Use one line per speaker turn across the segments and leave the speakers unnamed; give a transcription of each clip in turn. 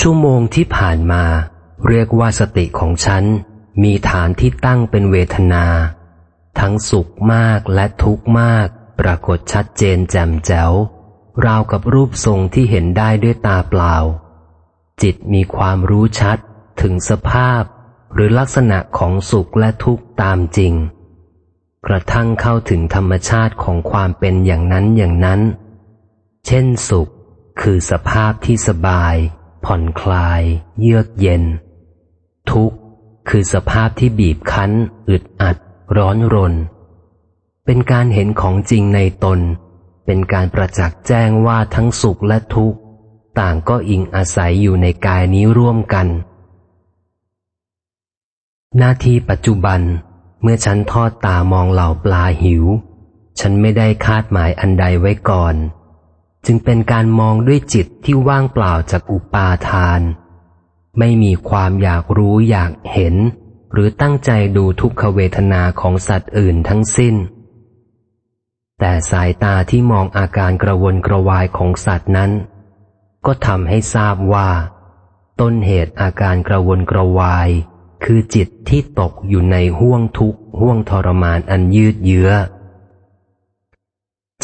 ชั่วโมงที่ผ่านมา เรียกว่าสติของฉัน มีฐานที่ตั้งเป็นเวทนา ทั้งสุขมากและทุกข์มาก ปรากฏชัดเจนแจ่มแจ๋วราวกับรูปทรงที่เห็นได้ด้วยตาเปล่า จิตมีความรู้ชัดถึงสภาพ หรือลักษณะของสุขและทุกข์ตามจริง กระทั่งเข้าถึงธรรมชาติของความเป็นอย่างนั้นอย่างนั้น เช่นสุข คือสภาพที่สบาย ผ่อนคลาย เยือกเย็น ทุกข์คือสภาพที่บีบคั้น อึดอัด ร้อนรน เป็นการเห็นของจริงในตน เป็นการประจักษ์แจ้งว่าทั้งสุขและทุกข์ ต่างก็อิงอาศัยอยู่ในกายนี้ร่วมกัน หน้าที่ปัจจุบันเมื่อฉันทอดตามองเหล่าปลาหิว ฉันไม่ได้คาดหมายอันใดไว้ก่อน จึงเป็นการมองด้วยจิตที่ว่างเปล่าจากอุปาทาน ไม่มีความอยากรู้อยากเห็น หรือตั้งใจดูทุกขเวทนาของสัตว์อื่นทั้งสิ้น แต่สายตาที่มองอาการกระวนกระวายของสัตว์นั้น ก็ทำให้ทราบว่า ต้นเหตุอาการกระวนกระวาย คือจิตที่ตกอยู่ในห่วงทุกข์ห่วงทรมานอันยืดเยื้อ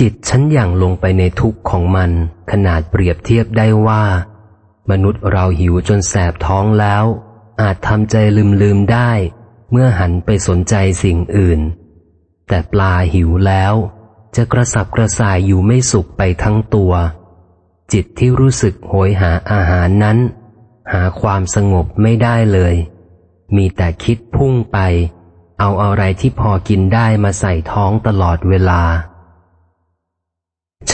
จิตฉันอย่างลงไปในทุกข์ของมัน ขนาดเปรียบเทียบได้ว่า มนุษย์เราหิวจนแสบท้องแล้ว อาจทำใจลืมลืมได้ เมื่อหันไปสนใจสิ่งอื่น แต่ปลาหิวแล้ว จะกระสับกระส่ายอยู่ไม่สุขไปทั้งตัว จิตที่รู้สึกโหยหาอาหารนั้น หาความสงบไม่ได้เลย มีแต่คิดพุ่งไป เอาอะไรที่พอกินได้มาใส่ท้องตลอดเวลา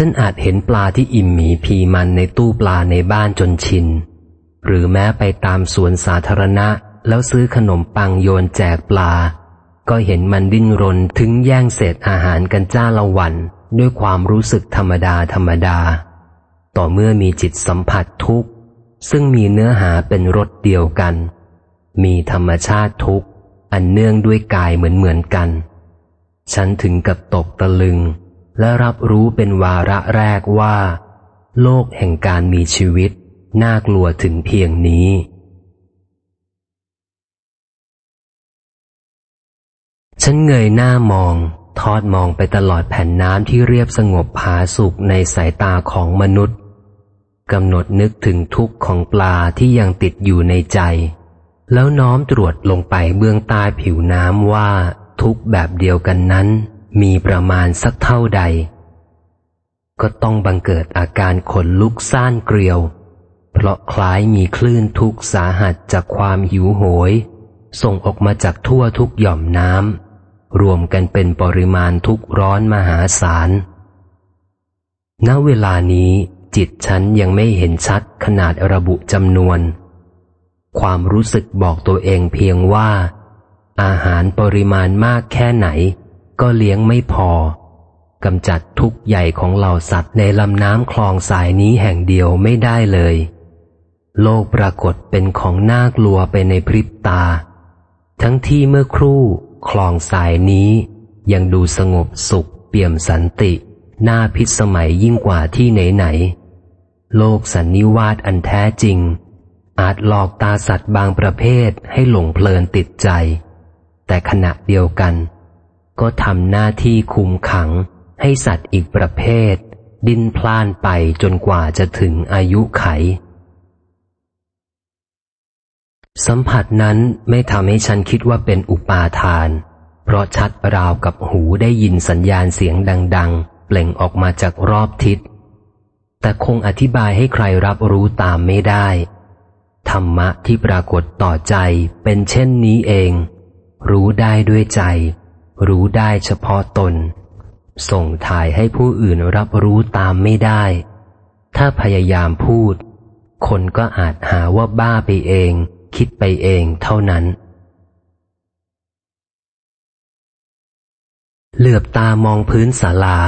ฉันอาจเห็นปลาที่อิ่มหมีพีมันในตู้ปลาในบ้านจนชิน หรือแม้ไปตามสวนสาธารณะ แล้วซื้อขนมปังโยนแจกปลา ก็เห็นมันดิ้นรนถึงแย่งเศษอาหารกันจ้าละวัน ด้วยความรู้สึกธรรมดาธรรมดา ต่อเมื่อมีจิตสัมผัสทุกข์ ซึ่งมีเนื้อหาเป็นรสเดียวกัน มีธรรมชาติทุกข์ อันเนื่องด้วยกายเหมือนเหมือนกัน ฉันถึงกับตกตะลึง และรับรู้เป็นวาระแรกว่า โลกแห่งการมีชีวิต น่ากลัวถึงเพียงนี้ ฉันเงยหน้ามอง ทอดมองไปตลอดแผ่นน้ำที่เรียบสงบผาสุกในสายตาของมนุษย์กำหนดนึกถึงทุกข์ของปลาที่ยังติดอยู่ในใจ แล้วน้อมตรวจลงไปเบื้องใต้ผิวน้ำว่าทุกแบบเดียวกันนั้น มีประมาณสักเท่าใด ก็ต้องบังเกิดอาการขนลุกซ่านเกลียว เพราะคล้ายมีคลื่นทุกสาหัสจากความหิวโหย ส่งออกมาจากทั่วทุกหย่อมน้ำรวมกันเป็นปริมาณทุกร้อนมหาศาล ณเวลานี้จิตฉันยังไม่เห็นชัดขนาดระบุจำนวน ความรู้สึกบอกตัวเองเพียงว่า อาหารปริมาณมากแค่ไหน ก็เลี้ยงไม่พอกำจัดทุกใหญ่ของเหล่าสัตว์ในลำน้ำคลองสายนี้แห่งเดียวไม่ได้เลย โลกปรากฏเป็นของน่ากลัวไปในพริบตา ทั้งที่เมื่อครู่คลองสายนี้ ยังดูสงบสุข เปี่ยมสันติน่าพิสมัยยิ่งกว่าที่ไหนไหน โลกสันนิวาสอันแท้จริง อาจหลอกตาสัตว์บางประเภทให้หลงเพลินติดใจ แต่ขณะเดียวกัน ก็ทำหน้าที่คุมขังให้สัตว์อีกประเภท ดิ้นพล่านไปจนกว่าจะถึงอายุไข สัมผัสนั้นไม่ทำให้ฉันคิดว่าเป็นอุปาทาน เพราะชัดราวกับหูได้ยินสัญญาณเสียงดัง ๆ เปล่งออกมาจากรอบทิศ แต่คงอธิบายให้ใครรับรู้ตามไม่ได้ ธรรมะที่ปรากฏต่อใจเป็นเช่นนี้เอง รู้ได้ด้วยใจ รู้ได้เฉพาะตน ส่งถ่ายให้ผู้อื่นรับรู้ตามไม่ได้ ถ้าพยายามพูด คนก็อาจหาว่าบ้าไปเอง คิดไปเองเท่านั้น เหลือบตามองพื้นศาลา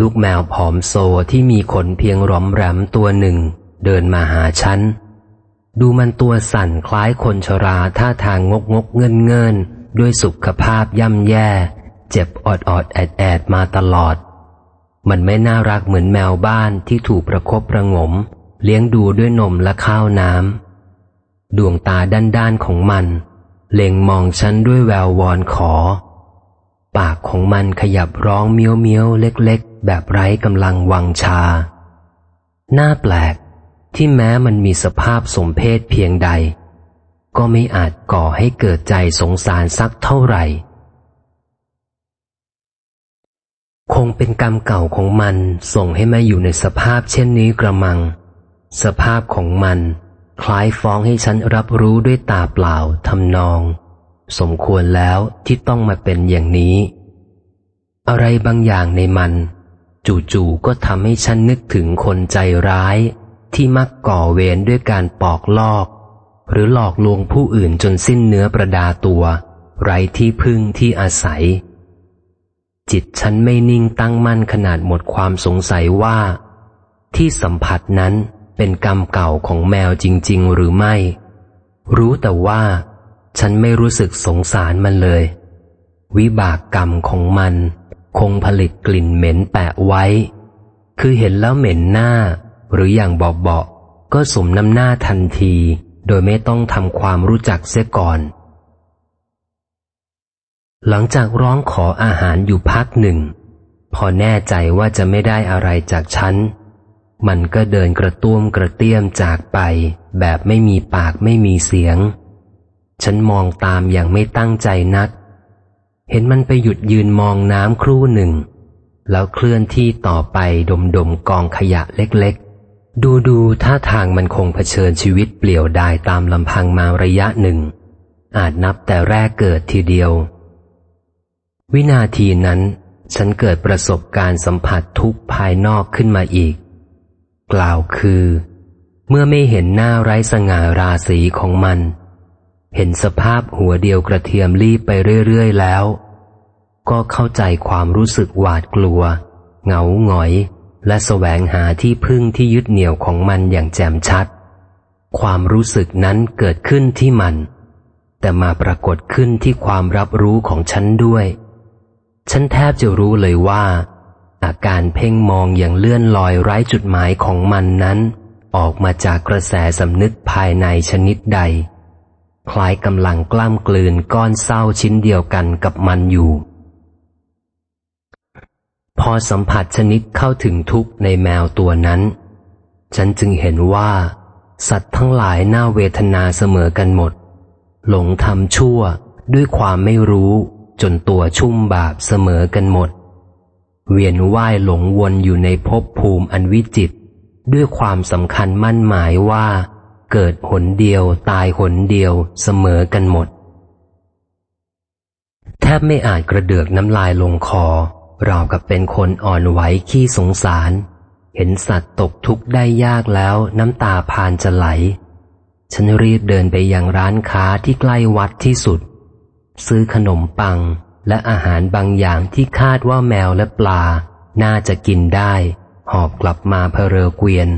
ลูกแมวผอมโซที่มีขนเพียงร้อมแรมตัวหนึ่ง เดินมาหาฉันดูมันตัวสั่นคล้ายคนชราท่าทางงกงกเงินเงิน ด้วยสุขภาพย่ำแย่ เจ็บอดอดแอดแอดมาตลอด มันไม่น่ารักเหมือนแมวบ้านที่ถูกประครบประงม เลี้ยงดูด้วยนมและข้าวน้ำดวงตาด้านๆของมัน เล็งมองฉันด้วยแวววอนขอ ปากของมันขยับร้องเมี้ยวเมี้ยวเล็กๆ แบบไร้กำลังวังชา หน้าแปลกที่แม้มันมีสภาพสมเพศเพียงใด ก็ไม่อาจก่อให้เกิดใจสงสารสักเท่าไหร่ คงเป็นกรรมเก่าของมันส่งให้มาอยู่ในสภาพเช่นนี้กระมัง สภาพของมัน คล้ายฟ้องให้ฉันรับรู้ด้วยตาเปล่าทำนอง สมควรแล้วที่ต้องมาเป็นอย่างนี้ อะไรบางอย่างในมัน จู่ๆก็ทำให้ฉันนึกถึงคนใจร้าย ที่มักก่อเวรด้วยการปอกลอก หรือหลอกลวงผู้อื่นจนสิ้นเนื้อประดาตัว ไร้ที่พึ่งที่อาศัย จิตฉันไม่นิ่งตั้งมั่นขนาดหมดความสงสัยว่า ที่สัมผัสนั้นเป็นกรรมเก่าของแมวจริง ๆ หรือไม่ รู้แต่ว่า ฉันไม่รู้สึกสงสารมันเลย วิบากกรรมของมัน คงผลิตกลิ่นเหม็นแปะไว้ คือเห็นแล้วเหม็นหน้า หรืออย่างเบาๆก็สมน้ำหน้าทันที โดยไม่ต้องทำความรู้จักเสียก่อน หลังจากร้องขออาหารอยู่พักหนึ่ง พอแน่ใจว่าจะไม่ได้อะไรจากฉัน มันก็เดินกระตุ้มกระเตี้ยมจากไป แบบไม่มีปากไม่มีเสียง ฉันมองตามอย่างไม่ตั้งใจนัก เห็นมันไปหยุดยืนมองน้ำครู่หนึ่ง แล้วเคลื่อนที่ต่อไปดมดมกองขยะเล็ก ดูดูท่าทางมันคงเผชิญชีวิตเปลี่ยวดายตามลำพังมาระยะหนึ่ง อาจนับแต่แรกเกิดทีเดียว วินาทีนั้น ฉันเกิดประสบการณ์สัมผัสทุกภายนอกขึ้นมาอีก กล่าวคือ เมื่อไม่เห็นหน้าไร้สง่าราศีของมัน เห็นสภาพหัวเดียวกระเทียมรีบไปเรื่อยๆแล้ว ก็เข้าใจความรู้สึกหวาดกลัว เหงาหงอย และแสวงหาที่พึ่งที่ยึดเหนี่ยวของมันอย่างแจ่มชัด ความรู้สึกนั้นเกิดขึ้นที่มัน แต่มาปรากฏขึ้นที่ความรับรู้ของฉันด้วย ฉันแทบจะรู้เลยว่า อาการเพ่งมองอย่างเลื่อนลอยไร้จุดหมายของมันนั้น ออกมาจากกระแสสำนึกภายในชนิดใด คล้ายกำลังกล้ามกลืนก้อนเศร้าชิ้นเดียวกันกับมันอยู่ พอสัมผัสชนิดเข้าถึงทุกในแมวตัวนั้น ฉันจึงเห็นว่า สัตว์ทั้งหลายน่าเวทนาเสมอกันหมด หลงทำชั่วด้วยความไม่รู้จนตัวชุ่มบาปเสมอกันหมด เวียนว่ายหลงวนอยู่ในภพภูมิอันวิจิต ด้วยความสำคัญมั่นหมายว่า เกิดหนเดียวตายหนเดียวเสมอกันหมด แทบไม่อาจกระเดือกน้ำลายลงคอ รากับเป็นคนอ่อนไหวขี้สงสาร เห็นสัตว์ตกทุกข์ได้ยากแล้วน้ำตาพานจะไหล ฉันรีบเดินไปยังร้านค้าที่ใกล้วัดที่สุด ซื้อขนมปังและอาหารบางอย่างที่คาดว่าแมวและปลา น่าจะกินได้ หอบกลับมาเพเรเกวียน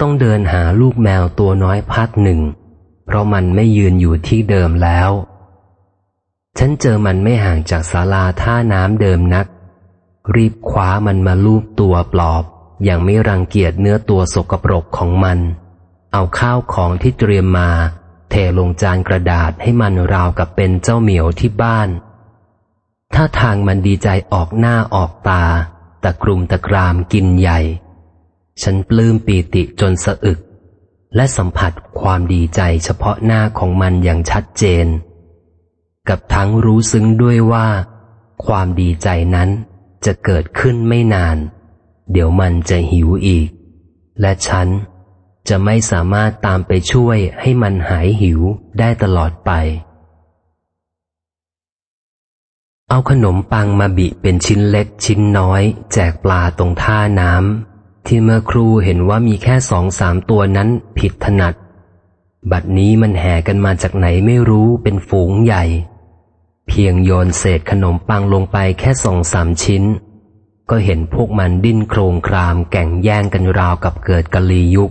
ต้องเดินหาลูกแมวตัวน้อยพักหนึ่ง เพราะมันไม่ยืนอยู่ที่เดิมแล้ว ฉันเจอมันไม่ห่างจากศาลาท่าน้ำเดิมนัก รีบคว้ามันมาลูบตัวปลอบ อย่างไม่รังเกียจเนื้อตัวสกปรกของมัน เอาข้าวของที่เตรียมมา เทลงจานกระดาษให้มันราวกับเป็นเจ้าเหมียวที่บ้าน ถ้าทางมันดีใจออกหน้าออกตา ตะกรุมตะกรามกินใหญ่ ฉันปลื้มปีติจนสะอึก และสัมผัสความดีใจเฉพาะหน้าของมันอย่างชัดเจน กับทั้งรู้ซึ้งด้วยว่า ความดีใจนั้น จะเกิดขึ้นไม่นาน เดี๋ยวมันจะหิวอีก และฉันจะไม่สามารถตามไปช่วยให้มันหายหิวได้ตลอดไป เอาขนมปังมาบิเป็นชิ้นเล็กชิ้นน้อย แจกปลาตรงท่าน้ำที่เมื่อครูเห็นว่ามีแค่สองสามตัวนั้นผิดถนัด บัดนี้มันแห่กันมาจากไหนไม่รู้เป็นฝูงใหญ่ เพียงโยนเศษขนมปังลงไปแค่สองสามชิ้น ก็เห็นพวกมันดิ้นโครงครามแก่งแย่งกันราวกับเกิดกะลียุค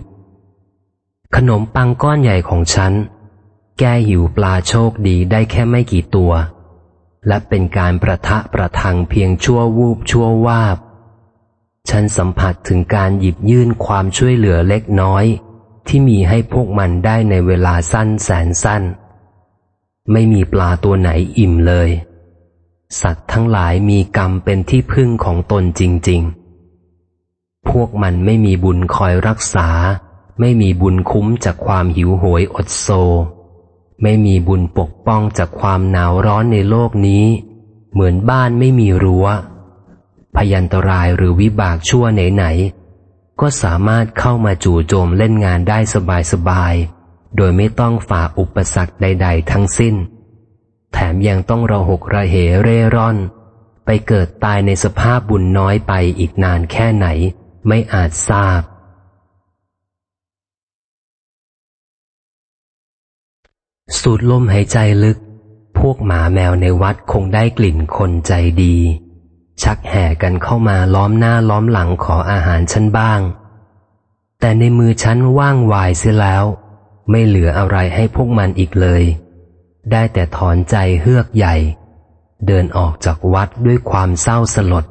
ขนมปังก้อนใหญ่ของฉัน แก้หิวปลาโชคดีได้แค่ไม่กี่ตัว และเป็นการประทะประทังเพียงชั่ววูบชั่ววาบ ฉันสัมผัสถึงการหยิบยื่นความช่วยเหลือเล็กน้อย ที่มีให้พวกมันได้ในเวลาสั้นแสนสั้น ไม่มีปลาตัวไหนอิ่มเลย สัตว์ทั้งหลายมีกรรมเป็นที่พึ่งของตนจริง ๆ พวกมันไม่มีบุญคอยรักษา ไม่มีบุญคุ้มจากความหิวโหยอดโซ ไม่มีบุญปกป้องจากความหนาวร้อนในโลกนี้ เหมือนบ้านไม่มีรัว้ว พยันตรายหรือวิบากชั่วไหนๆก็สามารถเข้ามาจู่โจมเล่นงานได้สบายๆ โดยไม่ต้องฝ่าอุปสรรคใด ๆ ทั้งสิ้น แถมยังต้องระหกระเหเร่ร่อน ไปเกิดตายในสภาพบุญน้อยไปอีกนานแค่ไหน ไม่อาจทราบ สูดลมหายใจลึก พวกหมาแมวในวัดคงได้กลิ่นคนใจดี ชักแห่กันเข้ามาล้อมหน้าล้อมหลังขออาหารฉันบ้าง แต่ในมือฉันว่างวายเสียแล้ว ไม่เหลืออะไรให้พวกมันอีกเลย ได้แต่ถอนใจเฮือกใหญ่ เดินออกจากวัดด้วยความเศร้าสลด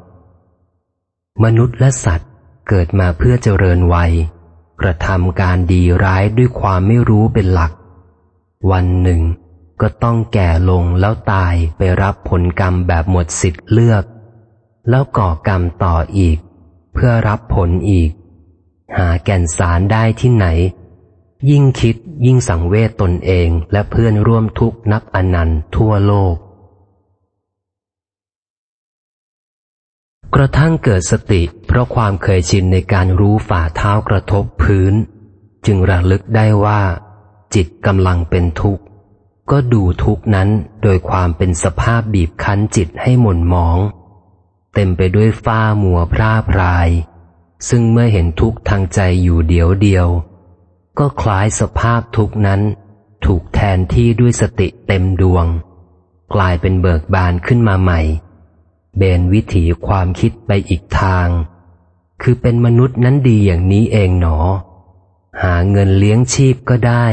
มนุษย์และสัตว์เกิดมาเพื่อเจริญวัย กระทำการดีร้ายด้วยความไม่รู้เป็นหลัก วันหนึ่ง ก็ต้องแก่ลงแล้วตายไปรับผลกรรมแบบหมดสิทธิ์เลือก แล้วก่อกรรมต่ออีก เพื่อรับผลอีก หาแก่นสารได้ที่ไหน ยิ่งคิดยิ่งสังเวชตนเองและเพื่อนร่วมทุกนับอนันต์ทั่วโลก กระทั่งเกิดสติ เพราะความเคยชินในการรู้ฝ่าเท้ากระทบพื้น จึงระลึกได้ว่า จิตกำลังเป็นทุกข์ ก็ดูทุกข์นั้นโดยความเป็นสภาพบีบคั้นจิตให้หม่นมอง เต็มไปด้วยฝ้ามัวพร่าพราย ซึ่งเมื่อเห็นทุกข์ทางใจอยู่เดียวเดียว ก็คล้ายสภาพทุกนั้น ถูกแทนที่ด้วยสติเต็มดวง กลายเป็นเบิกบานขึ้นมาใหม่ เบนวิถีความคิดไปอีกทาง คือเป็นมนุษย์นั้นดีอย่างนี้เองหนอ หาเงินเลี้ยงชีพก็ได้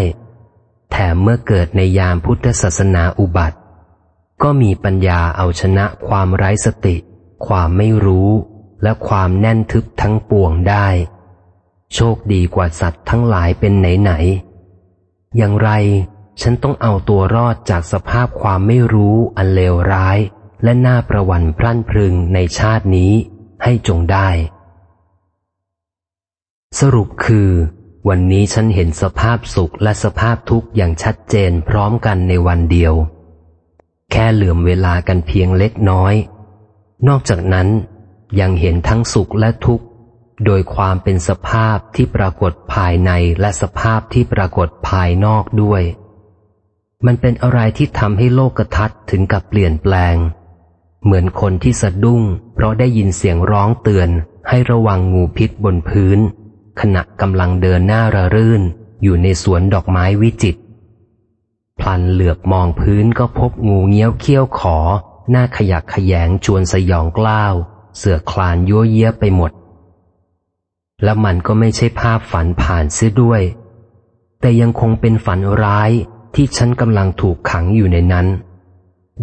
แถมเมื่อเกิดในยามพุทธศาสนาอุบัติ ก็มีปัญญาเอาชนะความไร้สติ ความไม่รู้และความแน่นทึบทั้งปวงได้ โชคดีกว่าสัตว์ทั้งหลายเป็นไหนๆอย่างไร ฉันต้องเอาตัวรอดจากสภาพความไม่รู้อันเลวร้าย และน่าประวันพรั่นพรึงในชาตินี้ให้จงได้ สรุปคือ วันนี้ฉันเห็นสภาพสุขและสภาพทุกข์อย่างชัดเจนพร้อมกันในวันเดียว แค่เหลื่อมเวลากันเพียงเล็กน้อย นอกจากนั้นยังเห็นทั้งสุขและทุกข์ โดยความเป็นสภาพที่ปรากฏภายในและสภาพที่ปรากฏภายนอกด้วย มันเป็นอะไรที่ทำให้โลกทัศน์ถึงกับเปลี่ยนแปลง เหมือนคนที่สะดุ้ง เพราะได้ยินเสียงร้องเตือน ให้ระวังงูพิษบนพื้น ขณะกำลังเดินหน้าระรื่น อยู่ในสวนดอกไม้วิจิตพลันเหลือบมองพื้นก็พบงูเงี้ยวเขี้ยวขอ หน้าขยักขยงชวนสยองกล้าว เสือคลานยั่วเยี้ยไปหมด และมันก็ไม่ใช่ภาพฝันผ่านเสียด้วย แต่ยังคงเป็นฝันร้ายที่ฉันกำลังถูกขังอยู่ในนั้น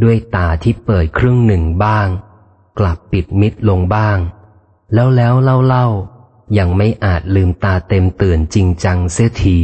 ด้วยตาที่เปิดครึ่งหนึ่งบ้าง กลับปิดมิดลงบ้าง แล้วแล้วเล่าเล่ายังไม่อาจลืมตาเต็มตื่นจริงจังเสียที